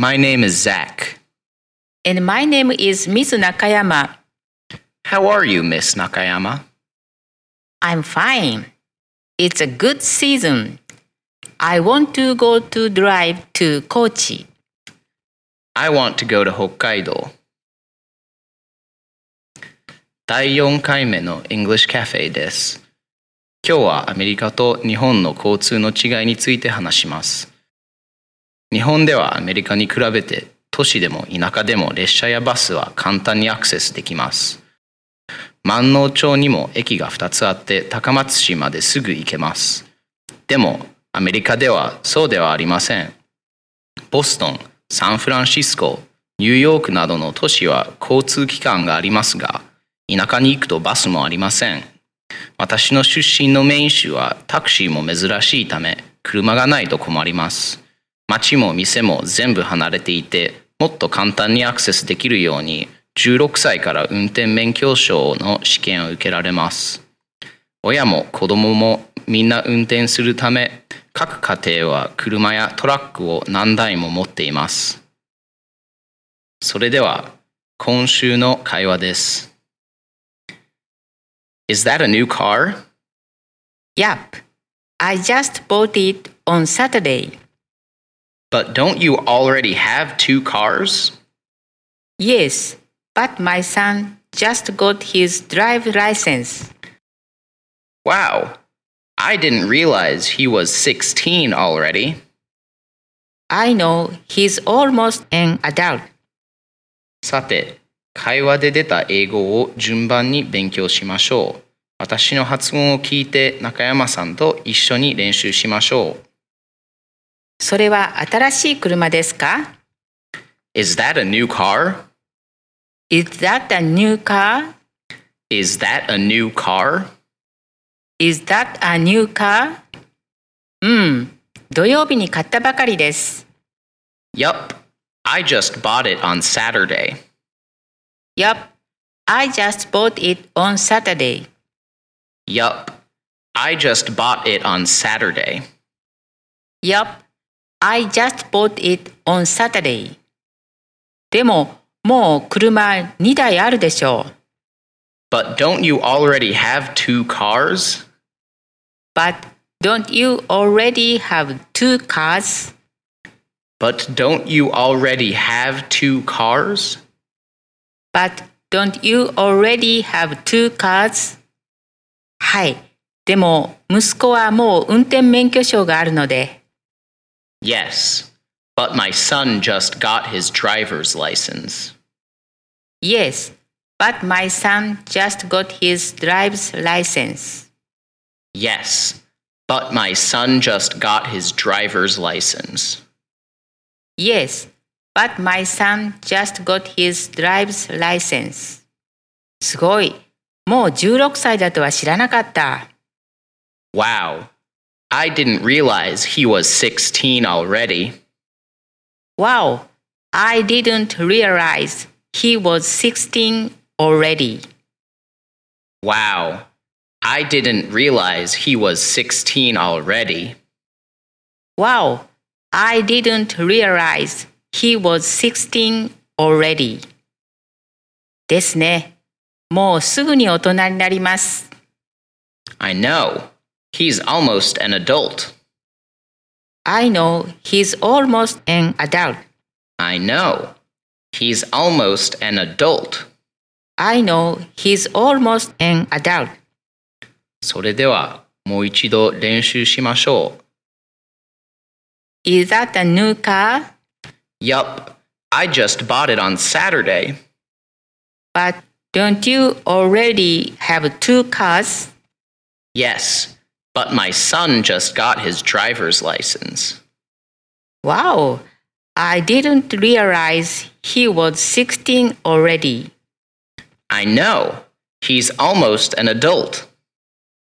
My name is Zach. And my name is Miss Nakayama. How are you, Miss Nakayama? I'm fine. It's a good season. I want to go to drive to Kochi. I want to go to Hokkaido. 第4回目の English Cafe です。今日はアメリカと日本の交通の違いについて話します。日本ではアメリカに比べて都市でも田舎でも列車やバスは簡単にアクセスできます。万能町にも駅が2つあって高松市まですぐ行けます。でもアメリカではそうではありません。ボストン、サンフランシスコ、ニューヨークなどの都市は交通機関がありますが、田舎に行くとバスもありません。私の出身のメイン州はタクシーも珍しいため、車がないと困ります。街も店も全部離れていて、もっと簡単にアクセスできるように、16歳から運転免許証の試験を受けられます。親も子供もみんな運転するため、各家庭は車やトラックを何台も持っています。それでは、今週の会話です。Is that a new car? Yup. I just bought it on Saturday. But don't you already have two cars? Yes, but my son just got his drive license. Wow, I didn't realize he was 16 already. I know he's almost an adult. さて、会話で出た英語を順番に勉強しましょう。私の発音を聞いて中山さんと一緒に練習しましょう。それは新しい車ですか Is that a new car? Is that a new car? Is that a new car? Is that a new car? うん、土曜日に買ったばかりです。Yup, I just bought it on Saturday. Yup, I just bought it on Saturday. Yup, I just bought it on Saturday. Yup, I just bought it on Saturday. でも、もう車2台あるでしょう。But don't you already have two cars? But don't you already have two cars? But don't you already have two cars? But don't you already have two cars? はい。でも、息子はもう運転免許証があるので。Yes, but my son just got his driver's license. Yes, but my son just got his driver's license. Yes, but my son just got his driver's license. Yes, but my son just got his driver's license. すごい。もう16歳だとは知らなかった。 Wow, I didn't realize he was 16 already. Wow, I didn't realize he was 16 already. Wow, I didn't realize he was 16 already. Wow, I didn't realize he was 16 already. ですね。もうすぐに大人になります。 I know. He's almost an adult. I know he's almost an adult. I know. He's almost an adult. I know he's almost an adult. それではもう一度練習しましょ Is that a new car? う。Yup, I just bought it on Saturday. But don't you already have two cars? Yes, but my son just got his driver's license. Wow, I didn't realize he was 16 already. I know. He's almost an adult.